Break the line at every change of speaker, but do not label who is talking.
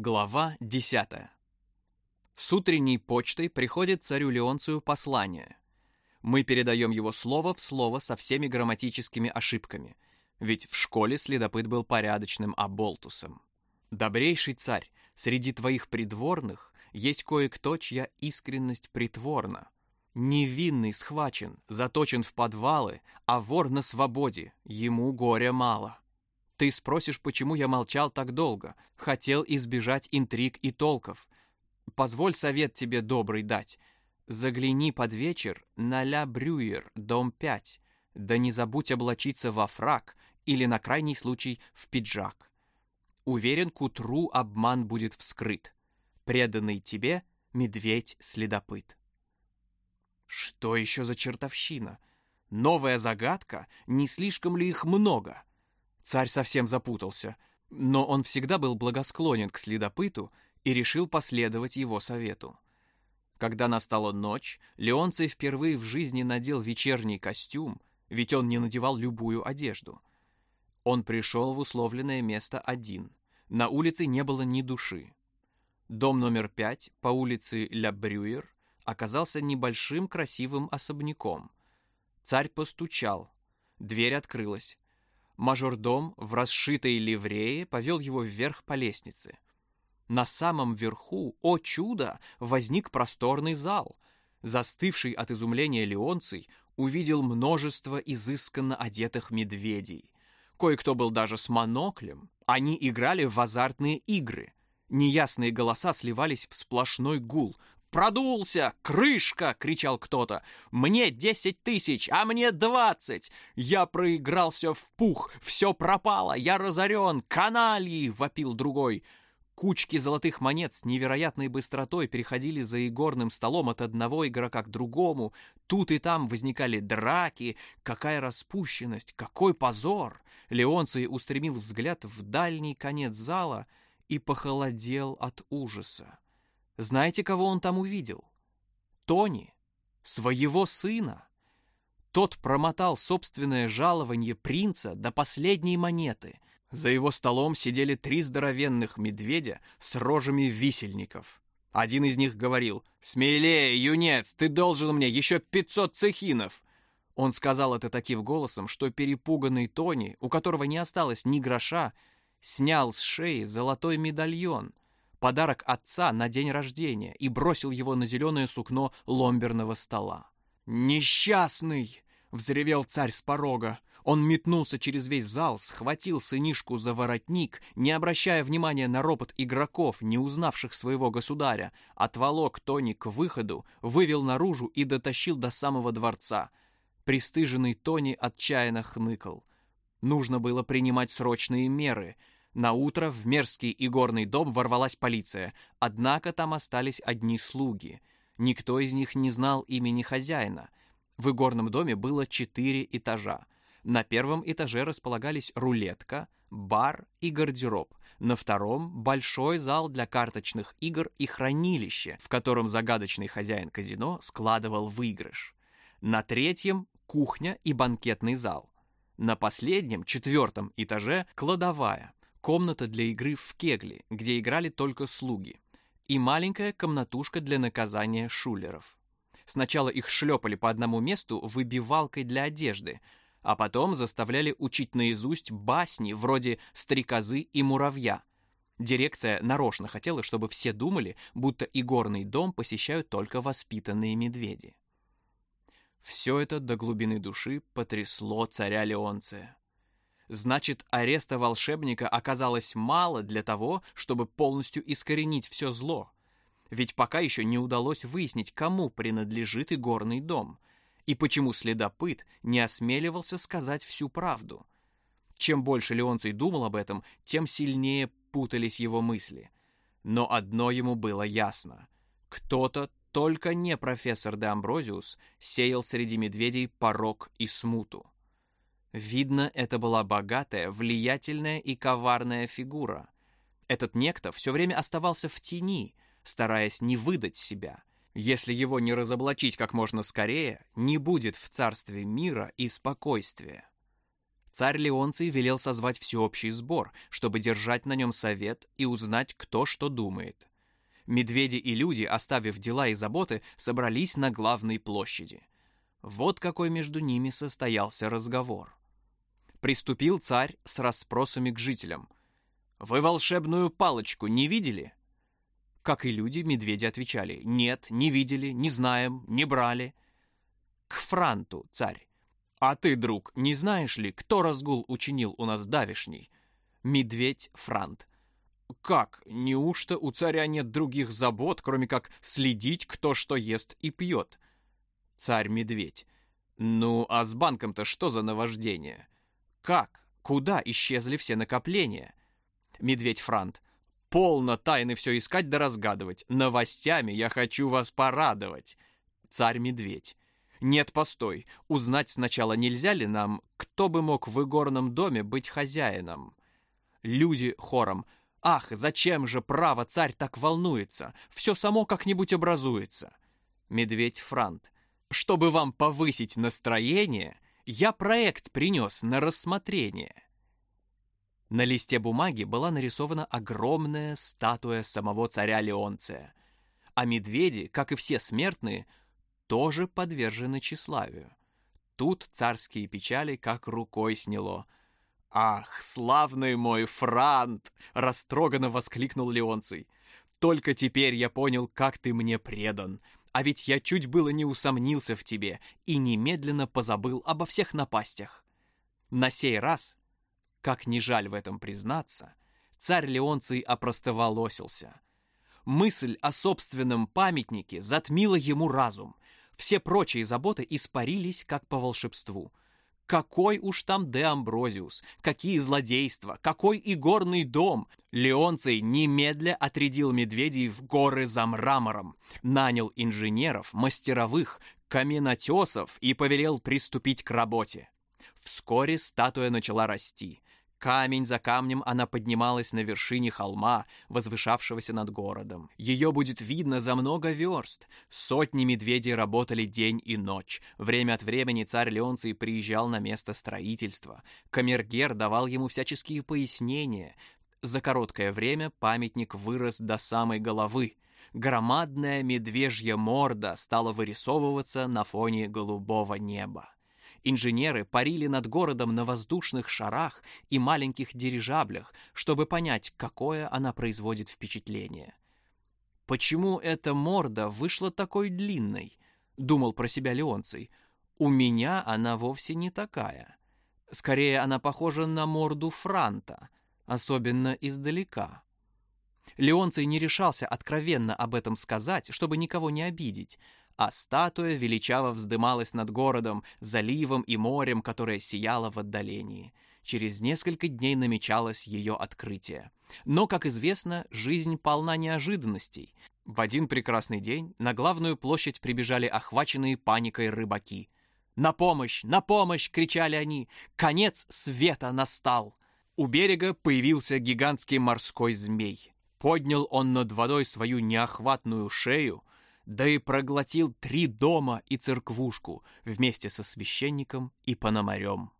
Глава 10. С утренней почтой приходит царю Леонцию послание. Мы передаем его слово в слово со всеми грамматическими ошибками, ведь в школе следопыт был порядочным оболтусом. Добрейший царь, среди твоих придворных есть кое-кто, чья искренность притворна. Невинный схвачен, заточен в подвалы, а вор на свободе, ему горя мало. Ты спросишь, почему я молчал так долго, хотел избежать интриг и толков. Позволь совет тебе добрый дать. Загляни под вечер на Ля Брюер, дом 5, да не забудь облачиться во фрак или на крайний случай в пиджак. Уверен, к утру обман будет вскрыт. Преданный тебе медведь-следопыт. Что еще за чертовщина? Новая загадка? Не слишком ли их много? — Царь совсем запутался, но он всегда был благосклонен к следопыту и решил последовать его совету. Когда настала ночь, Леонций впервые в жизни надел вечерний костюм, ведь он не надевал любую одежду. Он пришел в условленное место один. На улице не было ни души. Дом номер пять по улице Ля Брюер оказался небольшим красивым особняком. Царь постучал. Дверь открылась. Мажордом в расшитой ливрее повел его вверх по лестнице. На самом верху, о чудо, возник просторный зал. Застывший от изумления Леонций увидел множество изысканно одетых медведей. Кое-кто был даже с моноклем. Они играли в азартные игры. Неясные голоса сливались в сплошной гул, «Продулся! Крышка!» — кричал кто-то. «Мне десять тысяч, а мне двадцать! Я проигрался в пух, все пропало, я разорен, канальи!» — вопил другой. Кучки золотых монет с невероятной быстротой переходили за игорным столом от одного игрока к другому. Тут и там возникали драки. Какая распущенность, какой позор! Леонций устремил взгляд в дальний конец зала и похолодел от ужаса. Знаете, кого он там увидел? Тони, своего сына. Тот промотал собственное жалование принца до последней монеты. За его столом сидели три здоровенных медведя с рожами висельников. Один из них говорил «Смелее, юнец, ты должен мне еще пятьсот цехинов!» Он сказал это таким голосом, что перепуганный Тони, у которого не осталось ни гроша, снял с шеи золотой медальон — подарок отца на день рождения и бросил его на зеленое сукно ломберного стола. «Несчастный!» — взревел царь с порога. Он метнулся через весь зал, схватил сынишку за воротник, не обращая внимания на ропот игроков, не узнавших своего государя, отволок Тони к выходу, вывел наружу и дотащил до самого дворца. Пристыженный Тони отчаянно хныкал. Нужно было принимать срочные меры — на утро в мерзкий игорный дом ворвалась полиция, однако там остались одни слуги. Никто из них не знал имени хозяина. В игорном доме было четыре этажа. На первом этаже располагались рулетка, бар и гардероб. На втором — большой зал для карточных игр и хранилище, в котором загадочный хозяин казино складывал выигрыш. На третьем — кухня и банкетный зал. На последнем, четвертом этаже — кладовая, комната для игры в кегли, где играли только слуги, и маленькая комнатушка для наказания шулеров. Сначала их шлепали по одному месту выбивалкой для одежды, а потом заставляли учить наизусть басни вроде «Стрекозы и муравья». Дирекция нарочно хотела, чтобы все думали, будто игорный дом посещают только воспитанные медведи. Все это до глубины души потрясло царя Леонция. Значит, ареста волшебника оказалось мало для того, чтобы полностью искоренить все зло. Ведь пока еще не удалось выяснить, кому принадлежит игорный дом, и почему следопыт не осмеливался сказать всю правду. Чем больше Леонций думал об этом, тем сильнее путались его мысли. Но одно ему было ясно. Кто-то, только не профессор де Амброзиус, сеял среди медведей порог и смуту. Видно, это была богатая, влиятельная и коварная фигура. Этот некто все время оставался в тени, стараясь не выдать себя. Если его не разоблачить как можно скорее, не будет в царстве мира и спокойствия. Царь Леонций велел созвать всеобщий сбор, чтобы держать на нем совет и узнать, кто что думает. Медведи и люди, оставив дела и заботы, собрались на главной площади. Вот какой между ними состоялся разговор. Приступил царь с расспросами к жителям. «Вы волшебную палочку не видели?» Как и люди, медведи отвечали «Нет, не видели, не знаем, не брали». К франту, царь. «А ты, друг, не знаешь ли, кто разгул учинил у нас давишний?» Медведь Франт. «Как? Неужто у царя нет других забот, кроме как следить, кто что ест и пьет?» Царь-медведь. «Ну, а с банком-то что за наваждение? Как? Куда исчезли все накопления?» Медведь Франт. Полно тайны все искать да разгадывать. Новостями я хочу вас порадовать. Царь-медведь. Нет, постой. Узнать сначала нельзя ли нам, кто бы мог в игорном доме быть хозяином? Люди хором. Ах, зачем же право царь так волнуется? Все само как-нибудь образуется. Медведь Франт. Чтобы вам повысить настроение, я проект принес на рассмотрение. На листе бумаги была нарисована огромная статуя самого царя Леонция, а медведи, как и все смертные, тоже подвержены тщеславию. Тут царские печали как рукой сняло. «Ах, славный мой франт!» — растроганно воскликнул Леонций. «Только теперь я понял, как ты мне предан. А ведь я чуть было не усомнился в тебе и немедленно позабыл обо всех напастях. На сей раз как не жаль в этом признаться, царь Леонций опростоволосился. Мысль о собственном памятнике затмила ему разум. Все прочие заботы испарились, как по волшебству. Какой уж там Де Амброзиус, какие злодейства, какой игорный дом! Леонций немедля отрядил медведей в горы за мрамором, нанял инженеров, мастеровых, каменотесов и повелел приступить к работе. Вскоре статуя начала расти. Камень за камнем она поднималась на вершине холма, возвышавшегося над городом. Ее будет видно за много верст. Сотни медведей работали день и ночь. Время от времени царь Леонций приезжал на место строительства. Камергер давал ему всяческие пояснения. За короткое время памятник вырос до самой головы. Громадная медвежья морда стала вырисовываться на фоне голубого неба. Инженеры парили над городом на воздушных шарах и маленьких дирижаблях, чтобы понять, какое она производит впечатление. «Почему эта морда вышла такой длинной?» — думал про себя Леонций. «У меня она вовсе не такая. Скорее, она похожа на морду Франта, особенно издалека». Леонций не решался откровенно об этом сказать, чтобы никого не обидеть, а статуя величаво вздымалась над городом, заливом и морем, которое сияло в отдалении. Через несколько дней намечалось ее открытие. Но, как известно, жизнь полна неожиданностей. В один прекрасный день на главную площадь прибежали охваченные паникой рыбаки. «На помощь! На помощь!» — кричали они. «Конец света настал!» У берега появился гигантский морской змей. Поднял он над водой свою неохватную шею, да и проглотил три дома и церквушку вместе со священником и пономарем.